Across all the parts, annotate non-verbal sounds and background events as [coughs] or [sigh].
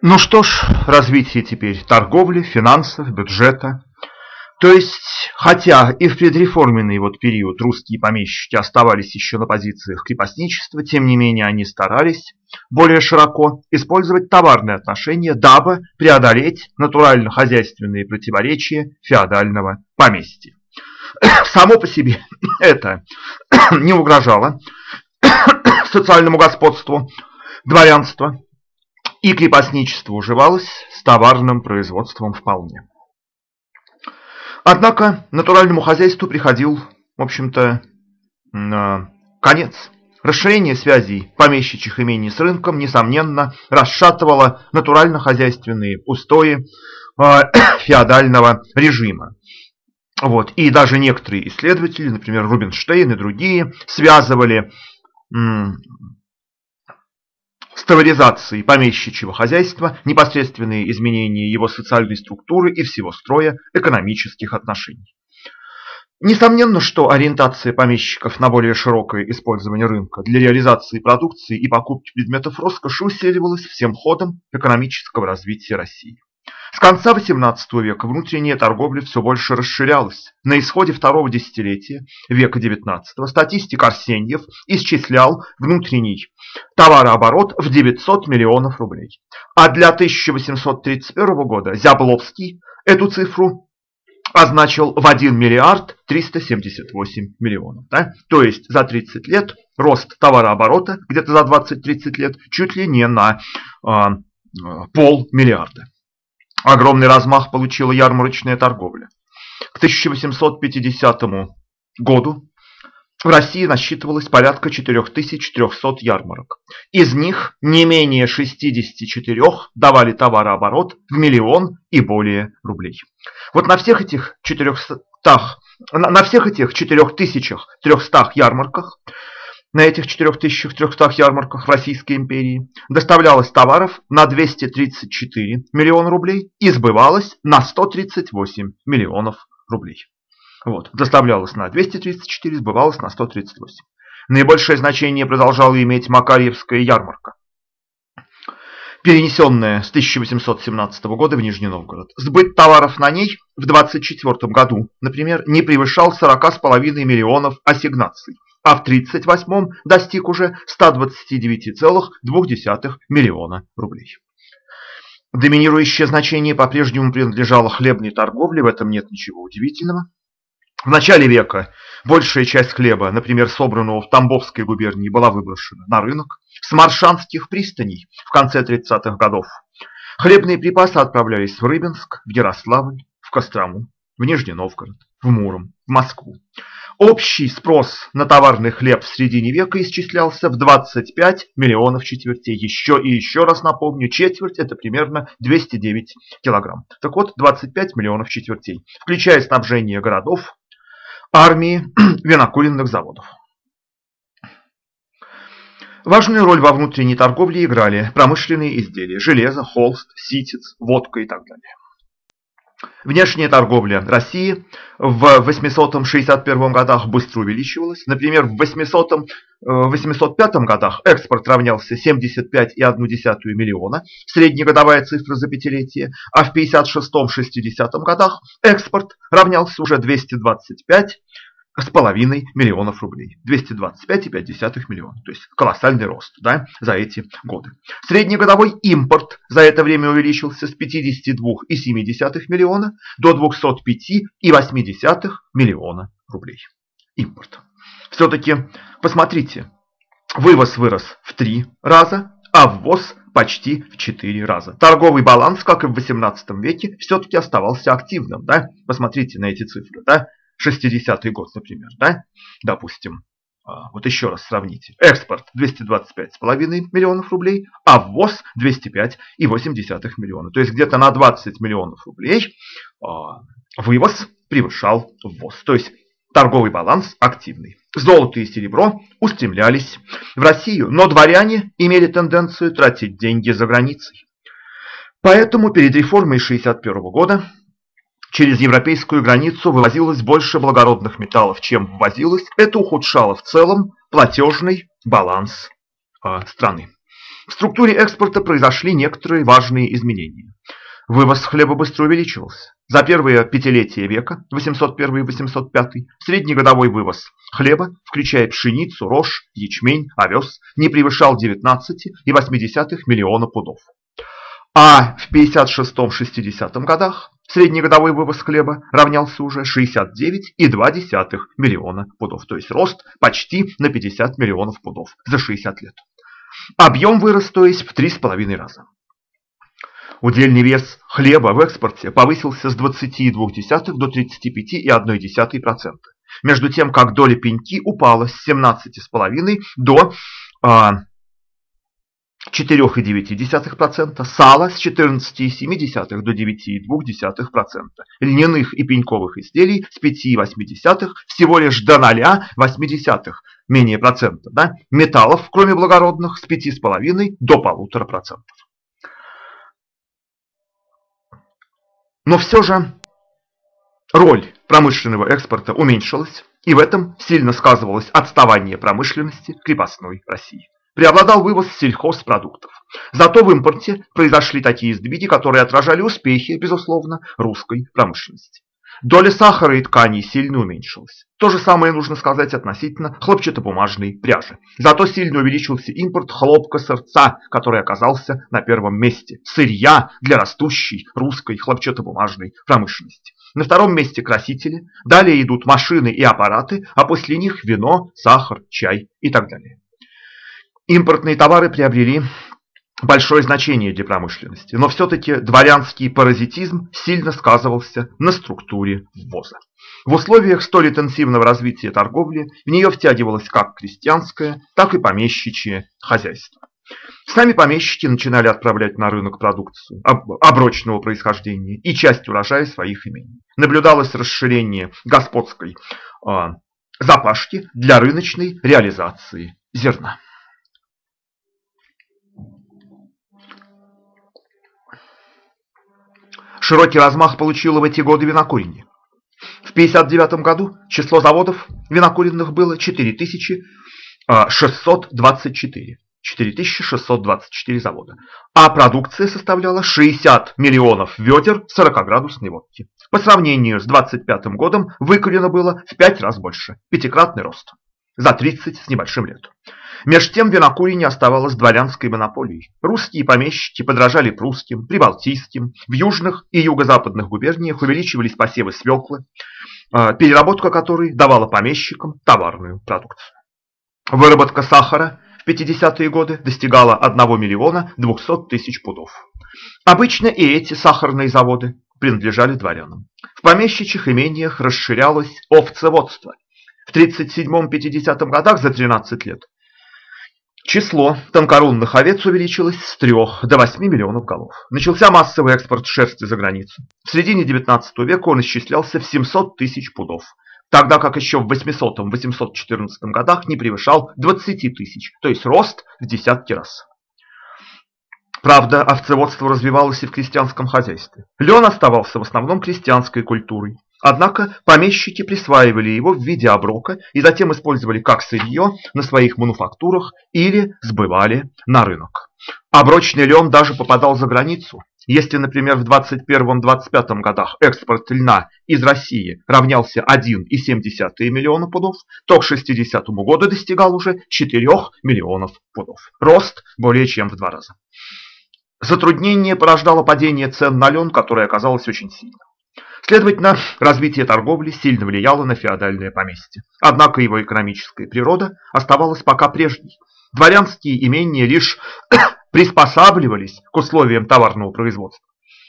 Ну что ж, развитие теперь торговли, финансов, бюджета. То есть, хотя и в предреформенный вот период русские помещики оставались еще на позициях крепостничества, тем не менее они старались более широко использовать товарные отношения, дабы преодолеть натурально-хозяйственные противоречия феодального поместья. [coughs] Само по себе [coughs] это [coughs] не угрожало социальному господству дворянства, и крепостничество уживалось с товарным производством вполне. Однако натуральному хозяйству приходил, в общем-то, конец. Расширение связей помещичьих имений с рынком, несомненно, расшатывало натурально-хозяйственные устои э, [coughs] феодального режима. Вот. И даже некоторые исследователи, например, Рубинштейн и другие, связывали с таваризацией помещичьего хозяйства непосредственные изменения его социальной структуры и всего строя экономических отношений. Несомненно, что ориентация помещиков на более широкое использование рынка для реализации продукции и покупки предметов роскоши усиливалась всем ходом экономического развития России. С конца XVIII века внутренняя торговля все больше расширялась. На исходе второго десятилетия века XIX статистик Арсеньев исчислял внутренний товарооборот в 900 миллионов рублей. А для 1831 года Зябловский эту цифру означил в 1 миллиард 378 миллионов. Да? То есть за 30 лет рост товарооборота, где-то за 20-30 лет, чуть ли не на э, полмиллиарда. Огромный размах получила ярмарочная торговля. К 1850 году в России насчитывалось порядка 4300 ярмарок. Из них не менее 64 давали товарооборот в миллион и более рублей. Вот на всех этих 400, на всех этих 4300 ярмарках на этих 4300 ярмарках Российской империи доставлялось товаров на 234 миллиона рублей и сбывалось на 138 миллионов рублей. Вот, доставлялось на 234, сбывалось на 138. Наибольшее значение продолжала иметь Макарьевская ярмарка, перенесенная с 1817 года в Нижний Новгород. Сбыт товаров на ней в 24 году, например, не превышал 40,5 миллионов ассигнаций, а в 1938 достиг уже 129,2 миллиона рублей. Доминирующее значение по-прежнему принадлежало хлебной торговле, в этом нет ничего удивительного. В начале века большая часть хлеба, например, собранного в Тамбовской губернии, была выброшена на рынок с маршанских пристаней в конце 30-х годов. Хлебные припасы отправлялись в Рыбинск, в Ярославль, в Кострому, в Нижний Новгород, в Муром, в Москву. Общий спрос на товарный хлеб в середине века исчислялся в 25 миллионов четвертей. Еще и еще раз напомню, четверть это примерно 209 килограмм. Так вот, 25 миллионов четвертей, включая снабжение городов, армии, [clears throat] винокуренных заводов. Важную роль во внутренней торговле играли промышленные изделия – железо, холст, ситец, водка и так далее. Внешняя торговля России в 861 годах быстро увеличивалась. Например, в 800, 805 э, годах экспорт равнялся 75,1 миллиона, среднегодовая цифра за пятилетие, а в 56-60 годах экспорт равнялся уже 225 с половиной миллионов рублей. 225,5 миллиона. То есть колоссальный рост да, за эти годы. Среднегодовой импорт за это время увеличился с 52,7 миллиона до 205,8 миллиона рублей. Импорт. Все-таки посмотрите, вывоз вырос в 3 раза, а ввоз почти в 4 раза. Торговый баланс, как и в 18 веке, все-таки оставался активным. Да? Посмотрите на эти цифры. Да? 60-й год, например, да, допустим, а, вот еще раз сравните. Экспорт 225,5 миллионов рублей, а ввоз 205,8 миллиона. То есть где-то на 20 миллионов рублей а, вывоз превышал ввоз. То есть торговый баланс активный. Золото и серебро устремлялись в Россию, но дворяне имели тенденцию тратить деньги за границей. Поэтому перед реформой 1961 года через европейскую границу вывозилось больше благородных металлов, чем ввозилось. Это ухудшало в целом платежный баланс э, страны. В структуре экспорта произошли некоторые важные изменения. Вывоз хлеба быстро увеличивался. За первое пятилетие века, 801-805, среднегодовой вывоз хлеба, включая пшеницу, рожь, ячмень, овес, не превышал 19,8 миллиона пудов. А в 56-60 годах среднегодовой вывоз хлеба равнялся уже 69,2 миллиона пудов, то есть рост почти на 50 миллионов пудов за 60 лет. Объем вырос, то есть в 3,5 раза. Удельный вес хлеба в экспорте повысился с 20,2 до 35,1%. Между тем, как доля пеньки упала с 17,5 до а, 4,9%, сало с 14,7 до 9,2%, льняных и пеньковых изделий с 5,8, всего лишь до 0,8, менее процента, да? металлов, кроме благородных, с 5,5 до 1,5%. Но все же роль промышленного экспорта уменьшилась, и в этом сильно сказывалось отставание промышленности крепостной России. Преобладал вывоз сельхозпродуктов. Зато в импорте произошли такие сдвиги, которые отражали успехи, безусловно, русской промышленности. Доля сахара и тканей сильно уменьшилась. То же самое нужно сказать относительно хлопчатобумажной пряжи. Зато сильно увеличился импорт хлопка-сырца, который оказался на первом месте. Сырья для растущей русской хлопчатобумажной промышленности. На втором месте красители, далее идут машины и аппараты, а после них вино, сахар, чай и так далее. Импортные товары приобрели большое значение для промышленности, но все-таки дворянский паразитизм сильно сказывался на структуре ввоза. В условиях столь интенсивного развития торговли в нее втягивалось как крестьянское, так и помещичье хозяйство. Сами помещики начинали отправлять на рынок продукцию оброчного происхождения и часть урожая своих имений. Наблюдалось расширение господской э, запашки для рыночной реализации зерна. Широкий размах получило в эти годы винокурение. В 1959 году число заводов винокуренных было 4624. 4624 завода. А продукция составляла 60 миллионов ведер 40-градусной водки. По сравнению с 25 годом выкурено было в 5 раз больше. Пятикратный рост. За 30 с небольшим лет. Меж тем винокурение оставалось дворянской монополией. Русские помещики подражали прусским, прибалтийским. В южных и юго-западных губерниях увеличивались посевы свеклы, а, переработка которой давала помещикам товарную продукцию. Выработка сахара в 50-е годы достигала 1 миллиона 200 тысяч пудов. Обычно и эти сахарные заводы принадлежали дворянам. В помещичьих имениях расширялось овцеводство. В 37-50 годах за 13 лет Число тонкорунных овец увеличилось с 3 до 8 миллионов голов. Начался массовый экспорт шерсти за границу. В середине 19 века он исчислялся в 700 тысяч пудов, тогда как еще в 800-814 годах не превышал 20 тысяч, то есть рост в десятки раз. Правда, овцеводство развивалось и в крестьянском хозяйстве. Лен оставался в основном крестьянской культурой. Однако помещики присваивали его в виде оброка и затем использовали как сырье на своих мануфактурах или сбывали на рынок. Оброчный лен даже попадал за границу. Если, например, в 21-25 годах экспорт льна из России равнялся 1,7 миллиона пудов, то к 60 году достигал уже 4 миллионов пудов. Рост более чем в два раза. Затруднение порождало падение цен на лен, которое оказалось очень сильным. Следовательно, развитие торговли сильно влияло на феодальное поместье. Однако его экономическая природа оставалась пока прежней. Дворянские имения лишь [coughs] приспосабливались к условиям товарного производства,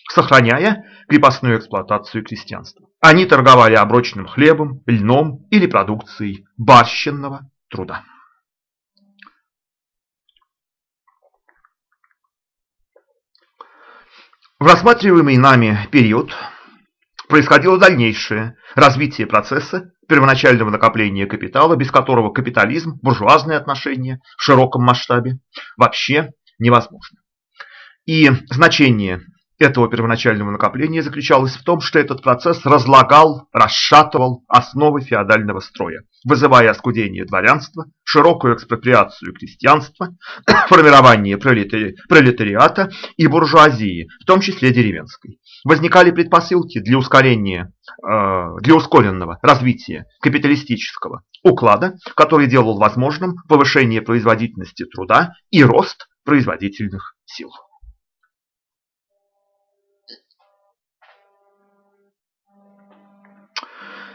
сохраняя крепостную эксплуатацию крестьянства. Они торговали оброчным хлебом, льном или продукцией барщинного труда. В рассматриваемый нами период происходило дальнейшее развитие процесса первоначального накопления капитала, без которого капитализм, буржуазные отношения в широком масштабе вообще невозможно. И значение этого первоначального накопления заключалась в том, что этот процесс разлагал, расшатывал основы феодального строя, вызывая оскудение дворянства, широкую экспроприацию крестьянства, [coughs] формирование пролетариата и буржуазии, в том числе деревенской. Возникали предпосылки для ускорения, э, для ускоренного развития капиталистического уклада, который делал возможным повышение производительности труда и рост производительных сил.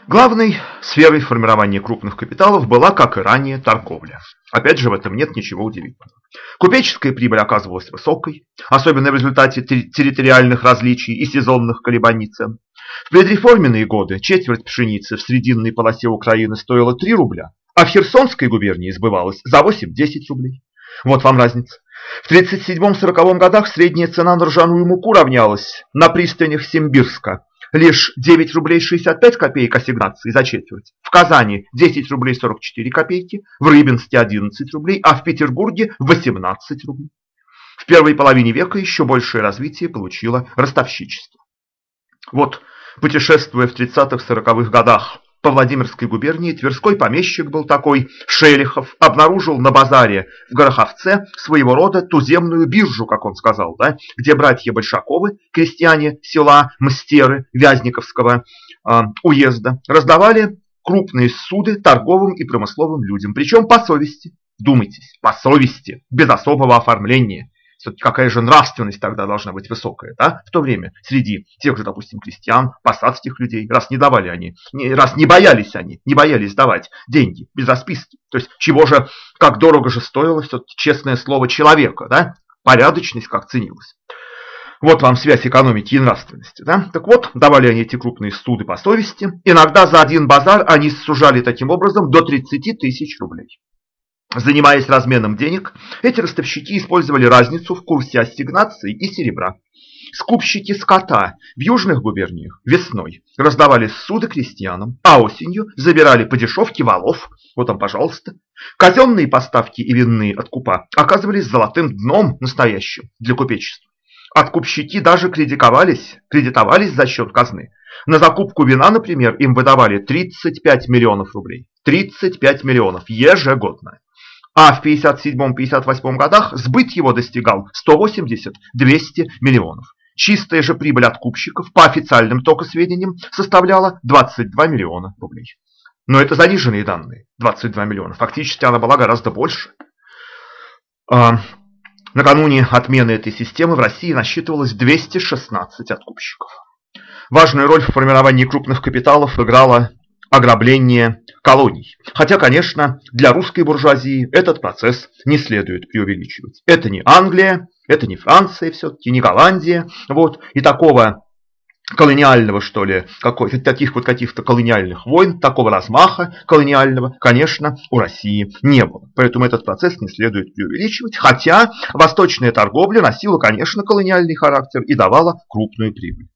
Главной сферой формирования крупных капиталов была, как и ранее, торговля. Опять же, в этом нет ничего удивительного. Купеческая прибыль оказывалась высокой, особенно в результате территориальных различий и сезонных колебаний цен. В предреформенные годы четверть пшеницы в срединной полосе Украины стоила 3 рубля, а в Херсонской губернии сбывалась за 8-10 рублей. Вот вам разница. В 37-40 годах средняя цена на ржаную муку равнялась на пристанях Симбирска лишь 9 рублей 65 копеек ассигнации за четверть, в Казани 10 рублей 44 копейки, в Рыбинске 11 рублей, а в Петербурге 18 рублей. В первой половине века еще большее развитие получило ростовщичество. Вот, путешествуя в 30-40-х годах по Владимирской губернии Тверской помещик был такой, Шелихов, обнаружил на базаре в Гороховце своего рода туземную биржу, как он сказал, да, где братья Большаковы, крестьяне села Мстеры Вязниковского э, уезда, раздавали крупные суды торговым и промысловым людям, причем по совести. Думайтесь, по совести, без особого оформления. Все-таки какая же нравственность тогда должна быть высокая, да, в то время среди тех же, допустим, крестьян, посадских людей, раз не давали они, раз не боялись они, не боялись давать деньги без расписки. То есть чего же, как дорого же стоило все-таки честное слово человека, да, порядочность как ценилась. Вот вам связь экономики и нравственности. Да? Так вот, давали они эти крупные суды по совести. Иногда за один базар они сужали таким образом до 30 тысяч рублей. Занимаясь разменом денег, эти ростовщики использовали разницу в курсе ассигнаций и серебра. Скупщики скота в южных губерниях весной раздавали суды крестьянам, а осенью забирали по дешевке валов. Вот там, пожалуйста. Казенные поставки и винные откупа оказывались золотым дном настоящим для купечества. Откупщики даже кредитовались, кредитовались за счет казны. На закупку вина, например, им выдавали 35 миллионов рублей. 35 миллионов ежегодно а в 57-58 годах сбыт его достигал 180-200 миллионов. Чистая же прибыль откупщиков, по официальным только сведениям, составляла 22 миллиона рублей. Но это заниженные данные, 22 миллиона. Фактически она была гораздо больше. А, накануне отмены этой системы в России насчитывалось 216 откупщиков. Важную роль в формировании крупных капиталов играла ограбление колоний. Хотя, конечно, для русской буржуазии этот процесс не следует преувеличивать. Это не Англия, это не Франция все-таки, не Голландия. Вот, и такого колониального, что ли, какой, таких вот каких-то колониальных войн, такого размаха колониального, конечно, у России не было. Поэтому этот процесс не следует преувеличивать, хотя восточная торговля носила, конечно, колониальный характер и давала крупную прибыль.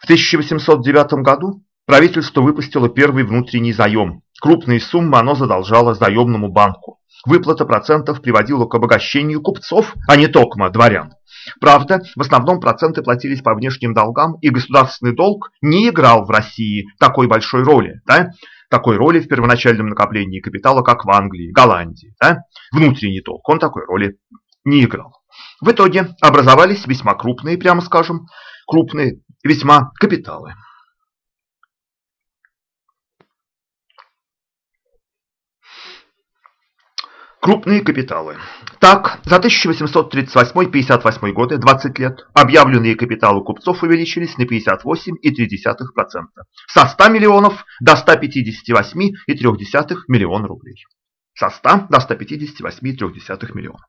В 1809 году Правительство выпустило первый внутренний заем. Крупные суммы оно задолжало заемному банку. Выплата процентов приводила к обогащению купцов, а не токма дворян. Правда, в основном проценты платились по внешним долгам, и государственный долг не играл в России такой большой роли. Да? Такой роли в первоначальном накоплении капитала, как в Англии, Голландии. Да? Внутренний долг, он такой роли не играл. В итоге образовались весьма крупные, прямо скажем, крупные весьма капиталы. Крупные капиталы. Так, за 1838-58 годы, 20 лет, объявленные капиталы купцов увеличились на 58,3%, со 100 миллионов до 158,3 миллиона рублей. Со 100 до 158,3 миллиона.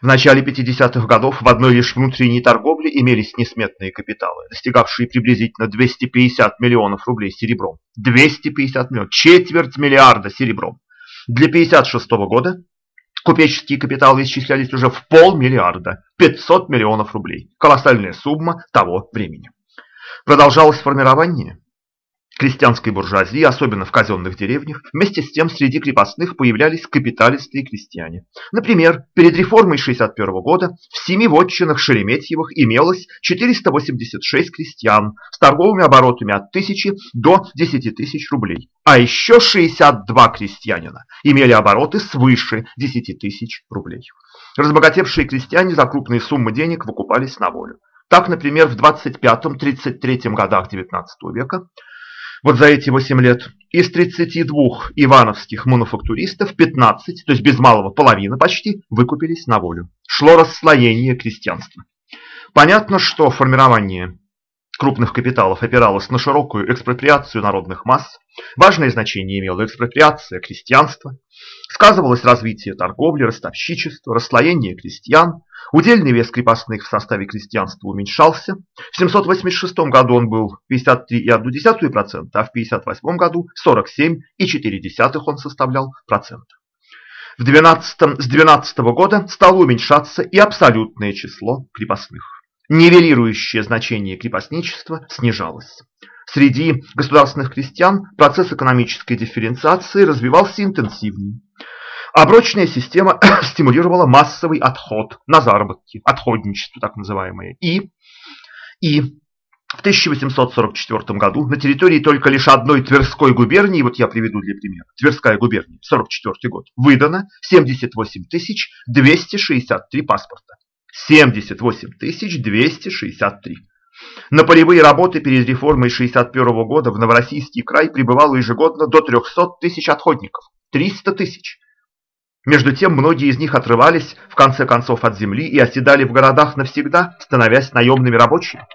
В начале 50-х годов в одной лишь внутренней торговле имелись несметные капиталы, достигавшие приблизительно 250 миллионов рублей серебром. 250 миллионов, четверть миллиарда серебром. Для 1956 года Купеческие капиталы исчислялись уже в полмиллиарда, 500 миллионов рублей. Колоссальная сумма того времени. Продолжалось формирование крестьянской буржуазии, особенно в казенных деревнях, вместе с тем среди крепостных появлялись капиталисты и крестьяне. Например, перед реформой 1961 года в семи вотчинах Шереметьевых имелось 486 крестьян с торговыми оборотами от 1000 до 10 тысяч рублей, а еще 62 крестьянина имели обороты свыше 10 тысяч рублей. Разбогатевшие крестьяне за крупные суммы денег выкупались на волю. Так, например, в 25-33 годах XIX века вот за эти 8 лет из 32 ивановских мануфактуристов 15, то есть без малого половина почти, выкупились на волю. Шло расслоение крестьянства. Понятно, что формирование крупных капиталов опиралось на широкую экспроприацию народных масс, важное значение имела экспроприация крестьянства, сказывалось развитие торговли, ростовщичества, расслоение крестьян, удельный вес крепостных в составе крестьянства уменьшался, в 786 году он был 53,1%, а в 58 году 47,4% он составлял процент. В 12, с 12 года стало уменьшаться и абсолютное число крепостных нивелирующее значение крепостничества снижалось. Среди государственных крестьян процесс экономической дифференциации развивался интенсивнее. Оброчная система [coughs] стимулировала массовый отход на заработки, отходничество так называемое. И, и в 1844 году на территории только лишь одной Тверской губернии, вот я приведу для примера, Тверская губерния, 44 год, выдано 78 263 паспорта. 78 263. На полевые работы перед реформой 61 года в Новороссийский край прибывало ежегодно до 300 тысяч отходников. 300 тысяч. Между тем, многие из них отрывались в конце концов от земли и оседали в городах навсегда, становясь наемными рабочими.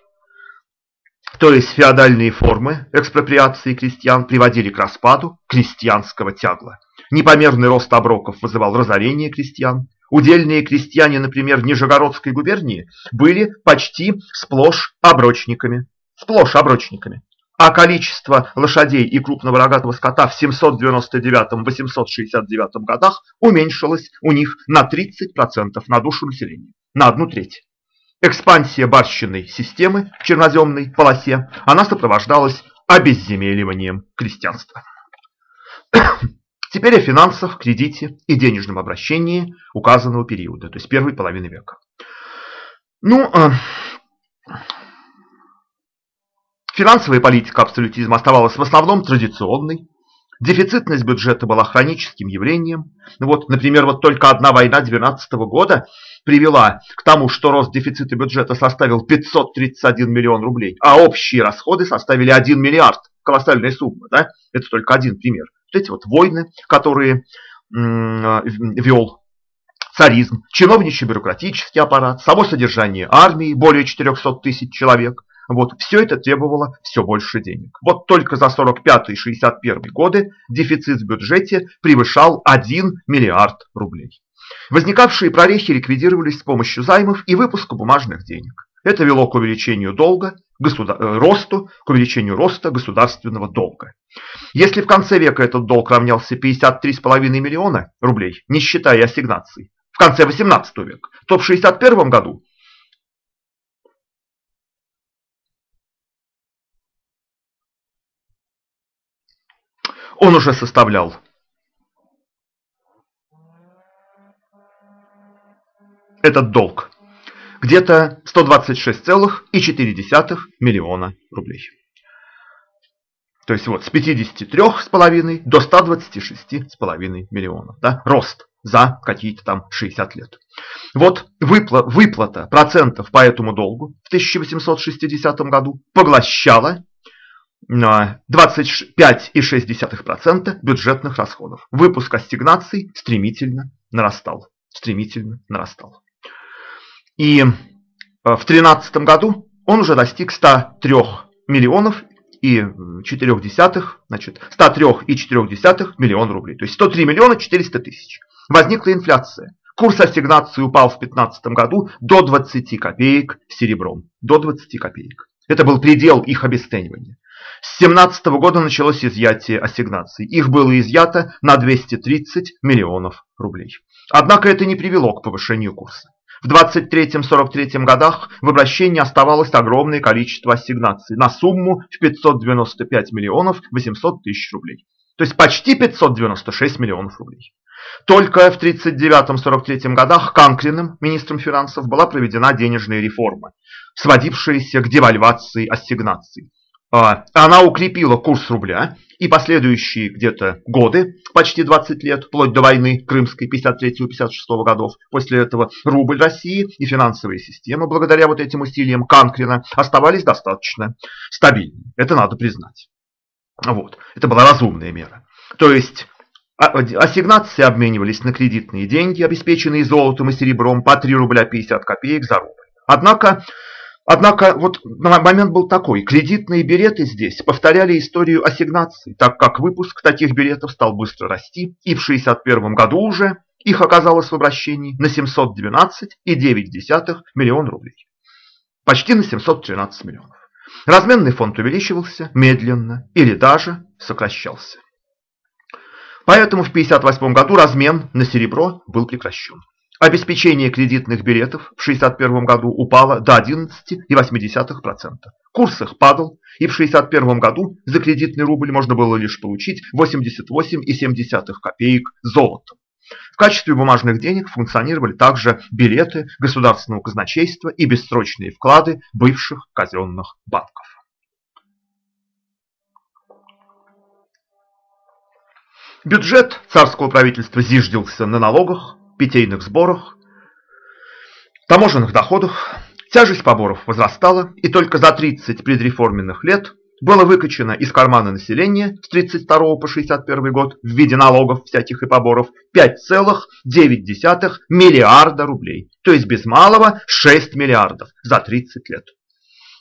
То есть феодальные формы экспроприации крестьян приводили к распаду крестьянского тягла. Непомерный рост оброков вызывал разорение крестьян, Удельные крестьяне, например, Нижегородской губернии, были почти сплошь оброчниками. Сплошь оброчниками. А количество лошадей и крупного рогатого скота в 799-869 годах уменьшилось у них на 30% на душу населения, на одну треть. Экспансия барщинной системы в черноземной полосе, она сопровождалась обезземеливанием крестьянства. Теперь о финансах, кредите и денежном обращении указанного периода, то есть первой половины века. Ну, э, финансовая политика абсолютизма оставалась в основном традиционной. Дефицитность бюджета была хроническим явлением. Вот, например, вот только одна война 12 года привела к тому, что рост дефицита бюджета составил 531 миллион рублей, а общие расходы составили 1 миллиард. Колоссальная сумма, да? Это только один пример эти вот войны, которые вел царизм, чиновничий бюрократический аппарат, само содержание армии, более 400 тысяч человек. Вот, все это требовало все больше денег. Вот только за 45-61 годы дефицит в бюджете превышал 1 миллиард рублей. Возникавшие прорехи ликвидировались с помощью займов и выпуска бумажных денег. Это вело к увеличению долга, государ... Э, росту, к увеличению роста государственного долга. Если в конце века этот долг равнялся 53,5 миллиона рублей, не считая ассигнаций, в конце 18 века, то в 61 году он уже составлял этот долг где-то 126,4 миллиона рублей. То есть вот с 53,5 до 126,5 миллионов. Да, рост за какие-то там 60 лет. Вот выплата, выплата процентов по этому долгу в 1860 году поглощала 25,6% бюджетных расходов. Выпуск ассигнаций стремительно нарастал. Стремительно нарастал. И э, в 2013 году он уже достиг 103 миллионов и 4 десятых, значит, 103,4 миллиона рублей. То есть 103 миллиона 400 тысяч. Возникла инфляция. Курс ассигнации упал в 2015 году до 20 копеек серебром. До 20 копеек. Это был предел их обесценивания. С 2017 года началось изъятие ассигнаций. Их было изъято на 230 миллионов рублей. Однако это не привело к повышению курса. В 23-43 годах в обращении оставалось огромное количество ассигнаций на сумму в 595 миллионов 800 тысяч рублей. То есть почти 596 миллионов рублей. Только в 1939-1943 годах Канкриным, министром финансов, была проведена денежная реформа, сводившаяся к девальвации ассигнаций. А, она укрепила курс рубля, и последующие где-то годы, почти 20 лет, вплоть до войны Крымской 53-56 годов, после этого рубль России и финансовая система, благодаря вот этим усилиям Канкрина, оставались достаточно стабильными. Это надо признать. Вот. Это была разумная мера. То есть а, ассигнации обменивались на кредитные деньги, обеспеченные золотом и серебром по 3 рубля 50 копеек за рубль. Однако Однако вот момент был такой. Кредитные билеты здесь повторяли историю ассигнаций, так как выпуск таких билетов стал быстро расти, и в 1961 году уже их оказалось в обращении на 712,9 миллион рублей. Почти на 713 миллионов. Разменный фонд увеличивался медленно или даже сокращался. Поэтому в 1958 году размен на серебро был прекращен. Обеспечение кредитных билетов в 1961 году упало до 11,8%. Курс их падал, и в 1961 году за кредитный рубль можно было лишь получить 88,7 копеек золотом. В качестве бумажных денег функционировали также билеты государственного казначейства и бессрочные вклады бывших казенных банков. Бюджет царского правительства зиждился на налогах, питейных сборах, таможенных доходах, тяжесть поборов возрастала, и только за 30 предреформенных лет было выкачано из кармана населения с 32 по 61 год в виде налогов всяких и поборов 5,9 миллиарда рублей, то есть без малого 6 миллиардов за 30 лет.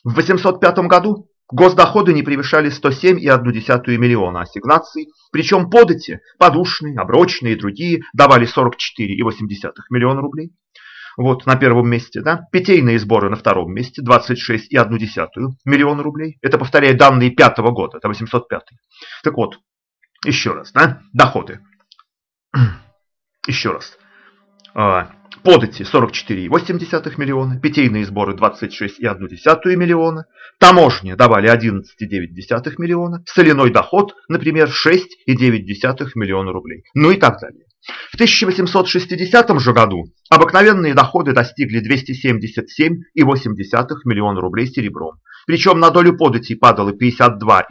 В 805 году Госдоходы не превышали 107,1 миллиона ассигнаций, причем подати, подушные, оброчные и другие давали 44,8 миллиона рублей. Вот на первом месте, да, питейные сборы на втором месте 26,1 миллиона рублей. Это повторяет данные пятого года, это 805. Так вот, еще раз, да, доходы. [clears throat] Еще раз. Подати 44,8 миллиона, питейные сборы 26,1 миллиона, таможни давали 11,9 миллиона, соляной доход, например, 6,9 миллиона рублей, ну и так далее. В 1860 же году обыкновенные доходы достигли 277,8 миллиона рублей серебром. Причем на долю податей падало 52,3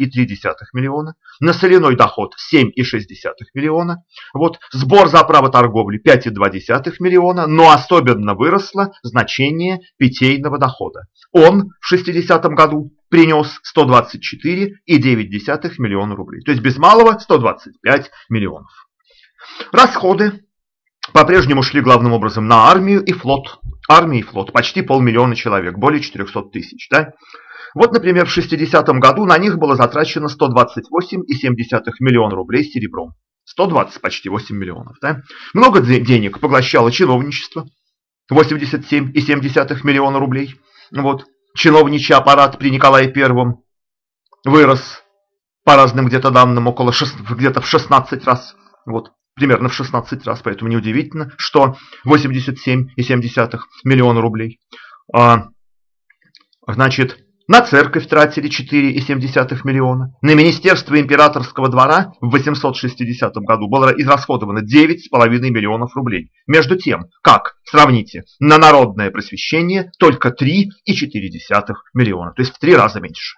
миллиона, на соляной доход 7,6 миллиона, вот, сбор за право торговли 5,2 миллиона, но особенно выросло значение питейного дохода. Он в 60 году принес 124,9 миллиона рублей, то есть без малого 125 миллионов. Расходы по-прежнему шли главным образом на армию и флот. Армия и флот, почти полмиллиона человек, более 400 тысяч. Да? Вот, например, в 60-м году на них было затрачено 128,7 миллиона рублей серебром. 120, почти 8 миллионов. Да? Много денег поглощало чиновничество. 87,7 миллиона рублей. Вот. Чиновничий аппарат при Николае Первом вырос по разным где-то данным около где-то в 16 раз. Вот примерно в 16 раз, поэтому неудивительно, что 87,7 миллиона рублей. А, значит, на церковь тратили 4,7 миллиона. На Министерство императорского двора в 860 году было израсходовано 9,5 миллионов рублей. Между тем, как, сравните, на народное просвещение только 3,4 миллиона, то есть в три раза меньше.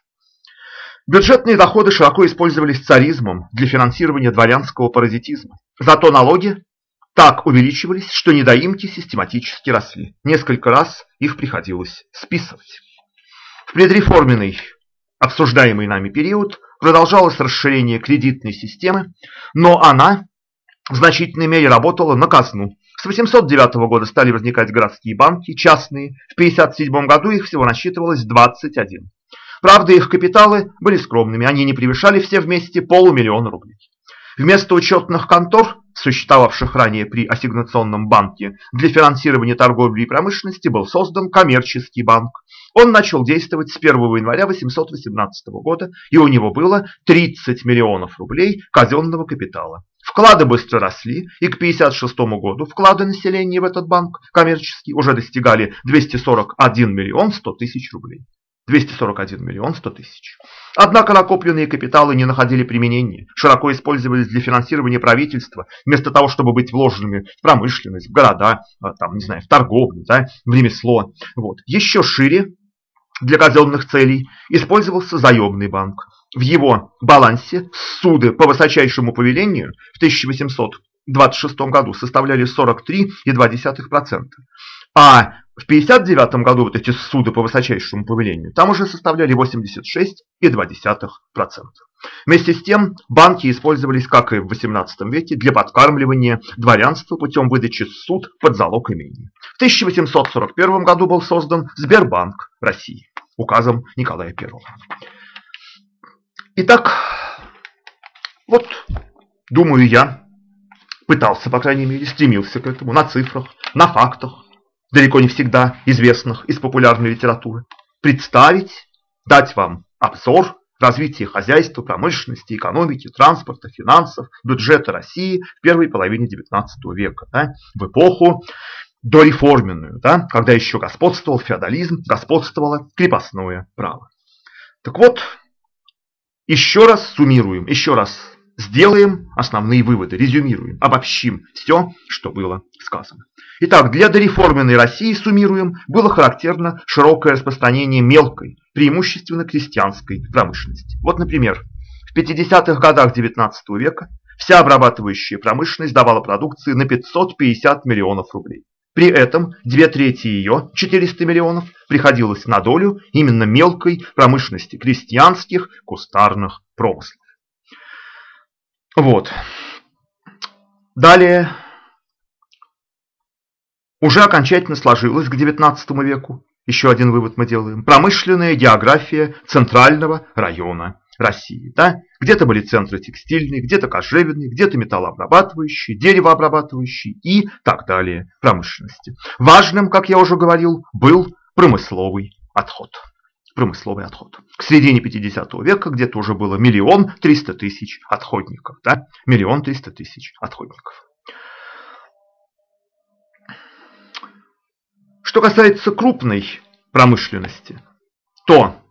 Бюджетные доходы широко использовались царизмом для финансирования дворянского паразитизма. Зато налоги так увеличивались, что недоимки систематически росли. Несколько раз их приходилось списывать. В предреформенный, обсуждаемый нами период, продолжалось расширение кредитной системы, но она в значительной мере работала на казну. С 809 года стали возникать городские банки, частные. В 1957 году их всего насчитывалось 21. Правда, их капиталы были скромными, они не превышали все вместе полумиллиона рублей. Вместо учетных контор, существовавших ранее при ассигнационном банке, для финансирования торговли и промышленности был создан коммерческий банк. Он начал действовать с 1 января 818 года, и у него было 30 миллионов рублей казенного капитала. Вклады быстро росли, и к 1956 году вклады населения в этот банк коммерческий уже достигали 241 миллион 100 тысяч рублей. 241 миллион 100 тысяч. Однако накопленные капиталы не находили применения, широко использовались для финансирования правительства, вместо того, чтобы быть вложенными в промышленность, в города, а, там, не знаю, в торговлю, да, в ремесло. Вот. Еще шире для казенных целей использовался заемный банк. В его балансе суды по высочайшему повелению в 1826 году составляли 43,2%, а в 1959 году вот эти суды по высочайшему повелению там уже составляли 86,2%. Вместе с тем банки использовались, как и в XVIII веке, для подкармливания дворянства путем выдачи суд под залог имения. В 1841 году был создан Сбербанк России указом Николая I. Итак, вот, думаю я, пытался, по крайней мере, стремился к этому на цифрах, на фактах, далеко не всегда известных из популярной литературы, представить, дать вам обзор развития хозяйства, промышленности, экономики, транспорта, финансов, бюджета России в первой половине XIX века, да, в эпоху дореформенную, да, когда еще господствовал феодализм, господствовало крепостное право. Так вот, еще раз суммируем, еще раз сделаем основные выводы, резюмируем, обобщим все, что было сказано. Итак, для дореформенной России, суммируем, было характерно широкое распространение мелкой, преимущественно крестьянской промышленности. Вот, например, в 50-х годах XIX века вся обрабатывающая промышленность давала продукции на 550 миллионов рублей. При этом две трети ее, 400 миллионов, приходилось на долю именно мелкой промышленности крестьянских кустарных промыслов. Вот. Далее уже окончательно сложилась к XIX веку, еще один вывод мы делаем, промышленная география центрального района России. Да? Где-то были центры текстильные, где-то кожевенные, где-то металлообрабатывающие, деревообрабатывающие и так далее промышленности. Важным, как я уже говорил, был промысловый отход. Промысловый отход. К середине 50 века где-то уже было миллион триста тысяч отходников. Да? Миллион триста тысяч отходников. Что касается крупной промышленности, то,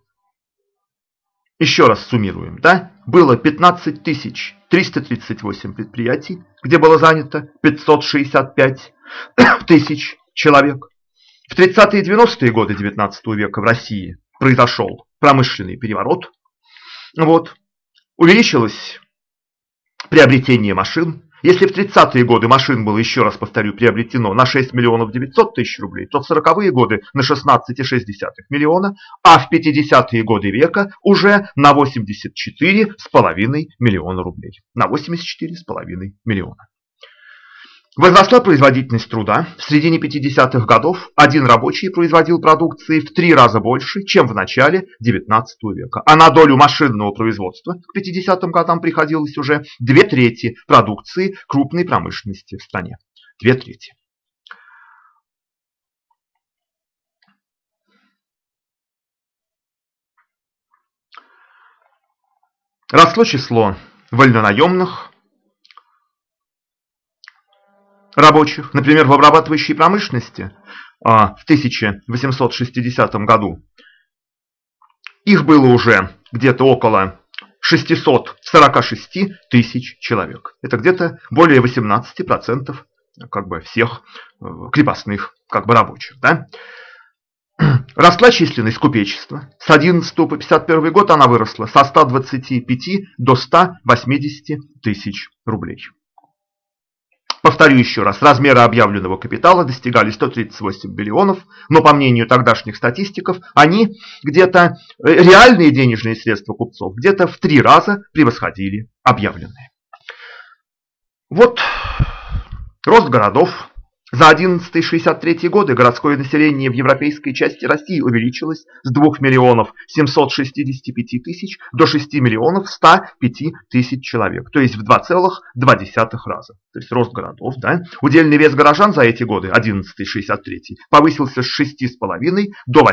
еще раз суммируем, да, было 15 338 предприятий, где было занято 565 [coughs] тысяч человек. В 30-е и 90-е годы 19 века в России произошел промышленный переворот. Вот. Увеличилось приобретение машин, если в 30-е годы машин было, еще раз повторю, приобретено на 6 миллионов 900 тысяч рублей, то в 40-е годы на 16,6 миллиона, а в 50-е годы века уже на 84,5 миллиона рублей. На 84,5 миллиона. Возросла производительность труда. В середине 50-х годов один рабочий производил продукции в три раза больше, чем в начале 19 века. А на долю машинного производства к 50-м годам приходилось уже две трети продукции крупной промышленности в стране. Две трети. Росло число вольнонаемных, рабочих, например, в обрабатывающей промышленности а, в 1860 году, их было уже где-то около 646 тысяч человек. Это где-то более 18% как бы всех э, крепостных как бы рабочих. Да? [clears throat] Росла численность купечества. С 11 по 51 год она выросла со 125 до 180 тысяч рублей. Повторю еще раз, размеры объявленного капитала достигали 138 миллионов, но по мнению тогдашних статистиков, они где-то, э, реальные денежные средства купцов, где-то в три раза превосходили объявленные. Вот рост городов, за 11-63 годы городское население в европейской части России увеличилось с 2 миллионов 765 тысяч до 6 миллионов 105 тысяч человек, то есть в 2,2 раза. То есть рост городов. Да? Удельный вес горожан за эти годы, 11-63, повысился с 6,5 до 8%.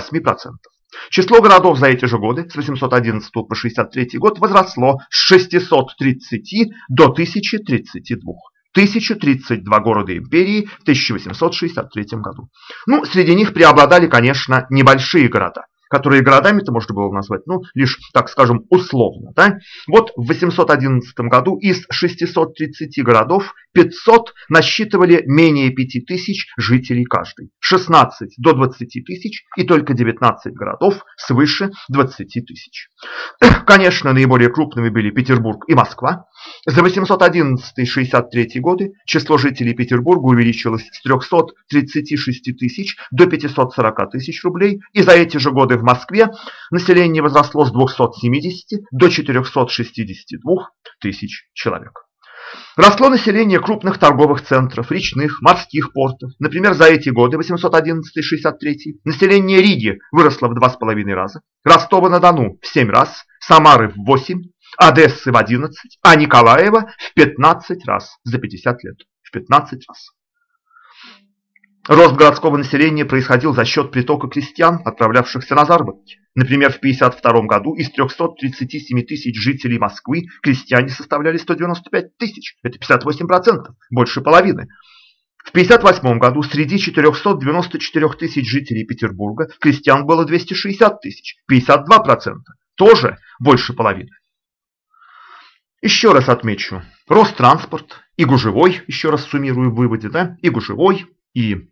Число городов за эти же годы, с 811 по 63 год, возросло с 630 до 1032. 1032 города империи в 1863 году. Ну, среди них преобладали, конечно, небольшие города которые городами-то можно было назвать, ну, лишь, так скажем, условно. Да? Вот в 811 году из 630 городов 500 насчитывали менее 5000 жителей каждый, 16 до 20 тысяч и только 19 городов свыше 20 тысяч. Конечно, наиболее крупными были Петербург и Москва. За 811-63 годы число жителей Петербурга увеличилось с 336 тысяч до 540 тысяч рублей, и за эти же годы в Москве население возросло с 270 до 462 тысяч человек. Росло население крупных торговых центров, речных, морских портов. Например, за эти годы, 811-63, население Риги выросло в 2,5 раза, Ростова-на-Дону в 7 раз, Самары в 8, Одессы в 11, а Николаева в 15 раз за 50 лет. В 15 раз. Рост городского населения происходил за счет притока крестьян, отправлявшихся на заработки. Например, в 1952 году из 337 тысяч жителей Москвы крестьяне составляли 195 тысяч. Это 58%, больше половины. В 1958 году среди 494 тысяч жителей Петербурга крестьян было 260 тысяч, 52%, тоже больше половины. Еще раз отмечу, рост транспорт и гужевой, еще раз суммирую в выводе, да, и гужевой, и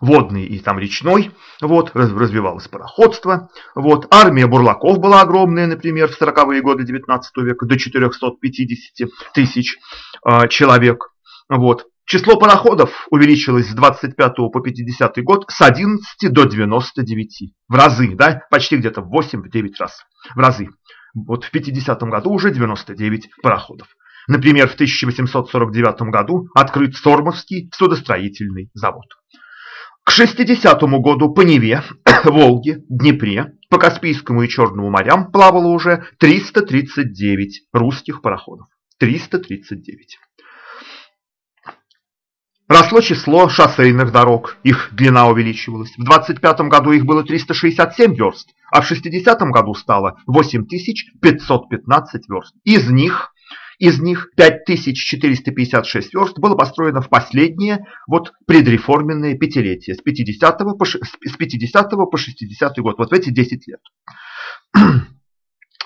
водный и там речной, вот, развивалось пароходство, вот, армия бурлаков была огромная, например, в 40-е годы 19 века, до 450 тысяч э, человек, вот. Число пароходов увеличилось с 25 по 50 год с 11 до 99, в разы, да, почти где-то в 8-9 раз, в разы. Вот в 50 году уже 99 пароходов. Например, в 1849 году открыт Сормовский судостроительный завод. К 60 году по Неве, [coughs] Волге, Днепре, по Каспийскому и Черному морям плавало уже 339 русских пароходов. 339. Росло число шоссейных дорог, их длина увеличивалась. В 25 году их было 367 верст, а в 60 году стало 8515 верст. Из них из них 5456 верст было построено в последнее вот предреформенное пятилетие с 50 по, с 50 по 60 год, вот в эти 10 лет. [clears throat]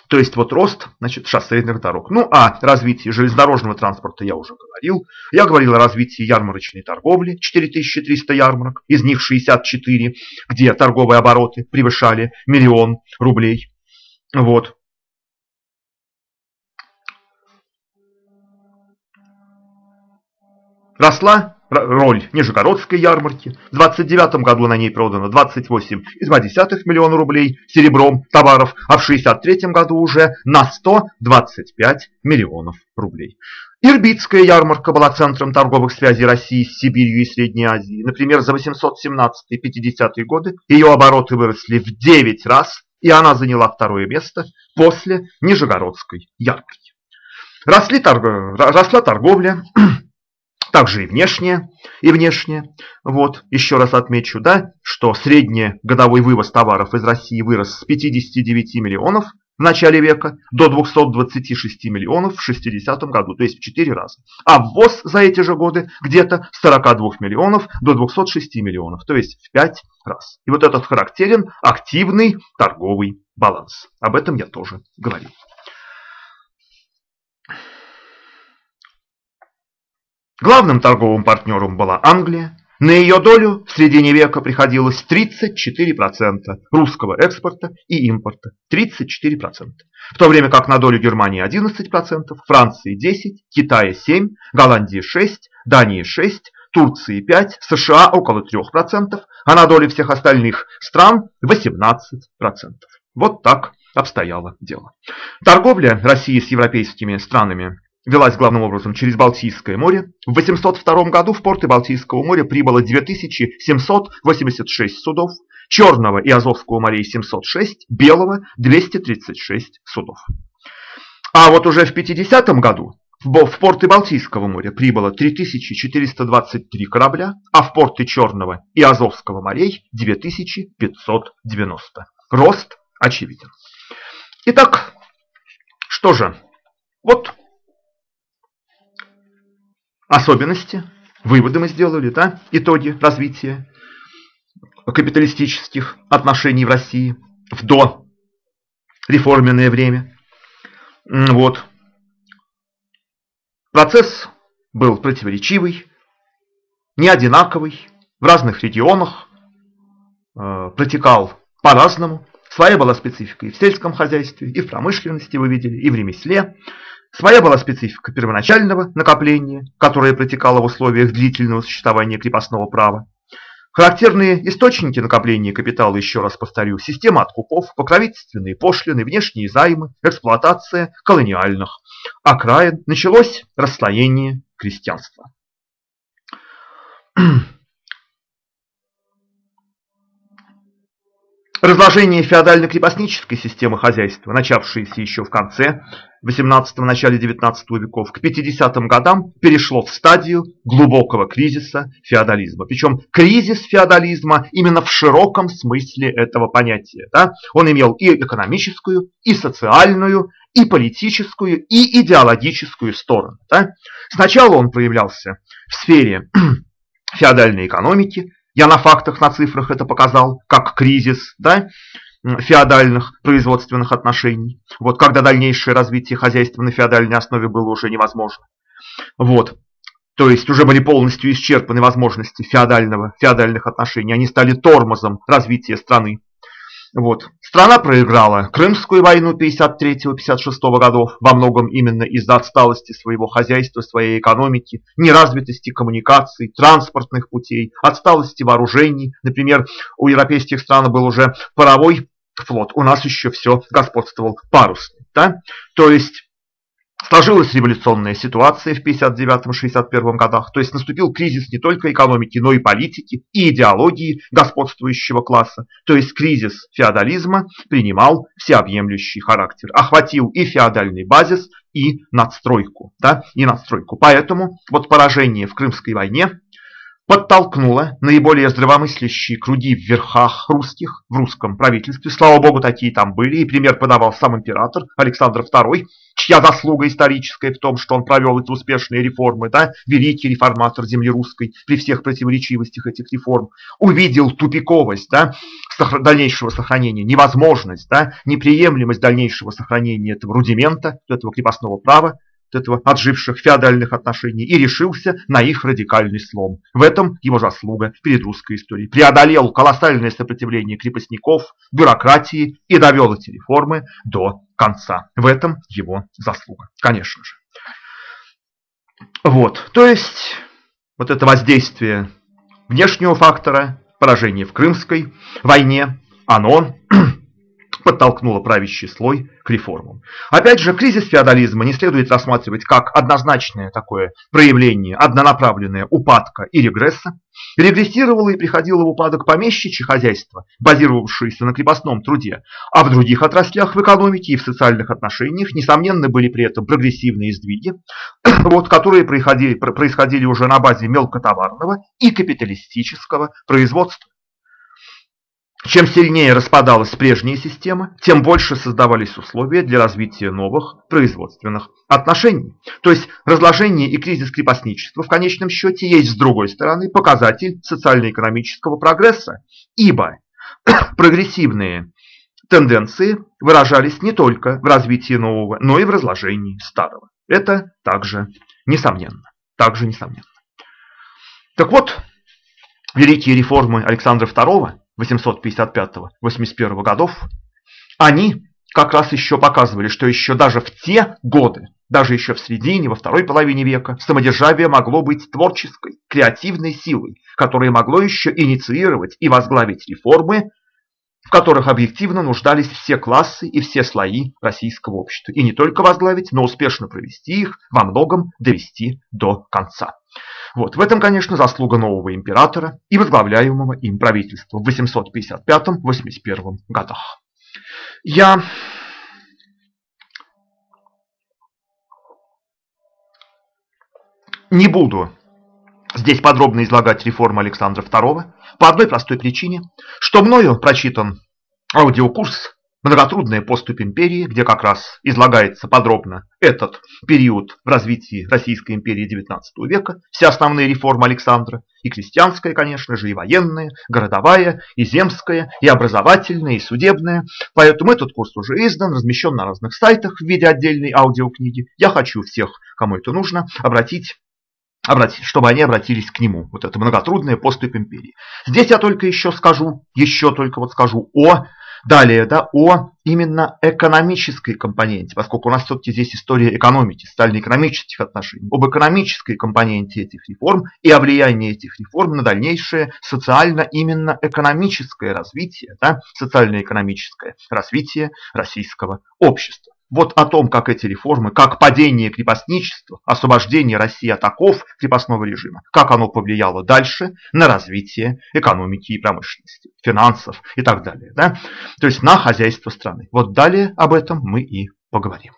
То есть вот рост значит, шоссейных дорог. Ну а развитие железнодорожного транспорта я уже говорил. Я говорил о развитии ярмарочной торговли. 4300 ярмарок, из них 64, где торговые обороты превышали миллион рублей. Вот. Росла роль Нижегородской ярмарки. В 29 году на ней продано 28,2 миллиона рублей серебром товаров, а в 63 году уже на 125 миллионов рублей. Ирбитская ярмарка была центром торговых связей России с Сибирью и Средней Азией. Например, за 817-50 годы ее обороты выросли в 9 раз, и она заняла второе место после Нижегородской ярмарки. Росли торг... Росла торговля, также и внешнее, и внешнее. Вот, еще раз отмечу, да, что средний годовой вывоз товаров из России вырос с 59 миллионов в начале века до 226 миллионов в 60 году, то есть в 4 раза. А ввоз за эти же годы где-то с 42 миллионов до 206 миллионов, то есть в 5 раз. И вот этот характерен активный торговый баланс. Об этом я тоже говорил. Главным торговым партнером была Англия. На ее долю в середине века приходилось 34% русского экспорта и импорта. 34%. В то время как на долю Германии 11%, Франции 10%, Китая 7%, Голландии 6%, Дании 6%, Турции 5%, США около 3%, а на долю всех остальных стран 18%. Вот так обстояло дело. Торговля России с европейскими странами велась главным образом через Балтийское море. В 802 году в порты Балтийского моря прибыло 2786 судов, Черного и Азовского морей 706, Белого 236 судов. А вот уже в 50 году в порты Балтийского моря прибыло 3423 корабля, а в порты Черного и Азовского морей 2590 рост очевиден. Итак, что же, вот особенности, выводы мы сделали, да, итоги развития капиталистических отношений в России в до реформенное время. Вот. Процесс был противоречивый, не одинаковый, в разных регионах э, протекал по-разному. Своя была специфика и в сельском хозяйстве, и в промышленности, вы видели, и в ремесле. Своя была специфика первоначального накопления, которое протекало в условиях длительного существования крепостного права. Характерные источники накопления капитала, еще раз повторю, система откупов, покровительственные пошлины, внешние займы, эксплуатация колониальных окраин. Началось расслоение крестьянства. Разложение феодально-крепостнической системы хозяйства, начавшееся еще в конце 18-го, начале 19 веков, к 50-м годам перешло в стадию глубокого кризиса феодализма. Причем кризис феодализма именно в широком смысле этого понятия. Да? Он имел и экономическую, и социальную, и политическую, и идеологическую сторону. Да? Сначала он проявлялся в сфере [clears throat] феодальной экономики, я на фактах, на цифрах это показал, как кризис да, феодальных производственных отношений. Вот когда дальнейшее развитие хозяйства на феодальной основе было уже невозможно. Вот. То есть уже были полностью исчерпаны возможности феодального, феодальных отношений. Они стали тормозом развития страны. Вот. Страна проиграла Крымскую войну 53-56 годов, во многом именно из-за отсталости своего хозяйства, своей экономики, неразвитости коммуникаций, транспортных путей, отсталости вооружений. Например, у европейских стран был уже паровой флот, у нас еще все господствовал парусный. Да? То есть Сложилась революционная ситуация в 59-61 годах, то есть наступил кризис не только экономики, но и политики, и идеологии господствующего класса, то есть кризис феодализма принимал всеобъемлющий характер, охватил и феодальный базис, и надстройку. Да, и надстройку. Поэтому вот поражение в Крымской войне подтолкнуло наиболее здравомыслящие круги в верхах русских, в русском правительстве. Слава богу, такие там были, и пример подавал сам император Александр II, чья заслуга историческая в том, что он провел эти успешные реформы, да, великий реформатор земли русской, при всех противоречивостях этих реформ, увидел тупиковость да, дальнейшего сохранения, невозможность, да, неприемлемость дальнейшего сохранения этого рудимента, этого крепостного права, этого отживших феодальных отношений и решился на их радикальный слом. В этом его заслуга перед русской историей. Преодолел колоссальное сопротивление крепостников, бюрократии и довел эти реформы до конца. В этом его заслуга, конечно же. Вот, то есть вот это воздействие внешнего фактора, поражение в Крымской войне, оно подтолкнуло правящий слой к реформам. Опять же, кризис феодализма не следует рассматривать как однозначное такое проявление, однонаправленное упадка и регресса. Регрессировало и приходило в упадок помещичье хозяйство, базировавшееся на крепостном труде, а в других отраслях в экономике и в социальных отношениях, несомненно, были при этом прогрессивные сдвиги, [clears throat] вот, которые происходили, происходили уже на базе мелкотоварного и капиталистического производства. Чем сильнее распадалась прежняя система, тем больше создавались условия для развития новых производственных отношений. То есть разложение и кризис крепостничества в конечном счете есть, с другой стороны, показатель социально-экономического прогресса, ибо [clears throat] прогрессивные тенденции выражались не только в развитии нового, но и в разложении старого. Это также несомненно. Также несомненно. Так вот, великие реформы Александра II 855-81 годов, они как раз еще показывали, что еще даже в те годы, даже еще в середине, во второй половине века, самодержавие могло быть творческой, креативной силой, которая могло еще инициировать и возглавить реформы, в которых объективно нуждались все классы и все слои российского общества. И не только возглавить, но успешно провести их, во многом довести до конца. Вот. В этом, конечно, заслуга нового императора и возглавляемого им правительства в 855-81 годах. Я не буду здесь подробно излагать реформы Александра II по одной простой причине, что мною прочитан аудиокурс Многотрудная поступь империи, где как раз излагается подробно этот период в развитии Российской империи XIX века, все основные реформы Александра, и крестьянская, конечно же, и военная, городовая, и земская, и образовательная, и судебная. Поэтому этот курс уже издан, размещен на разных сайтах в виде отдельной аудиокниги. Я хочу всех, кому это нужно, обратить чтобы они обратились к нему. Вот это многотрудная поступь империи. Здесь я только еще скажу, еще только вот скажу о Далее, да, о именно экономической компоненте, поскольку у нас все-таки здесь история экономики, социально-экономических отношений, об экономической компоненте этих реформ и о влиянии этих реформ на дальнейшее социально именно экономическое развитие, да, социально-экономическое развитие российского общества. Вот о том, как эти реформы, как падение крепостничества, освобождение России от оков крепостного режима, как оно повлияло дальше на развитие экономики и промышленности, финансов и так далее. Да? То есть на хозяйство страны. Вот далее об этом мы и поговорим.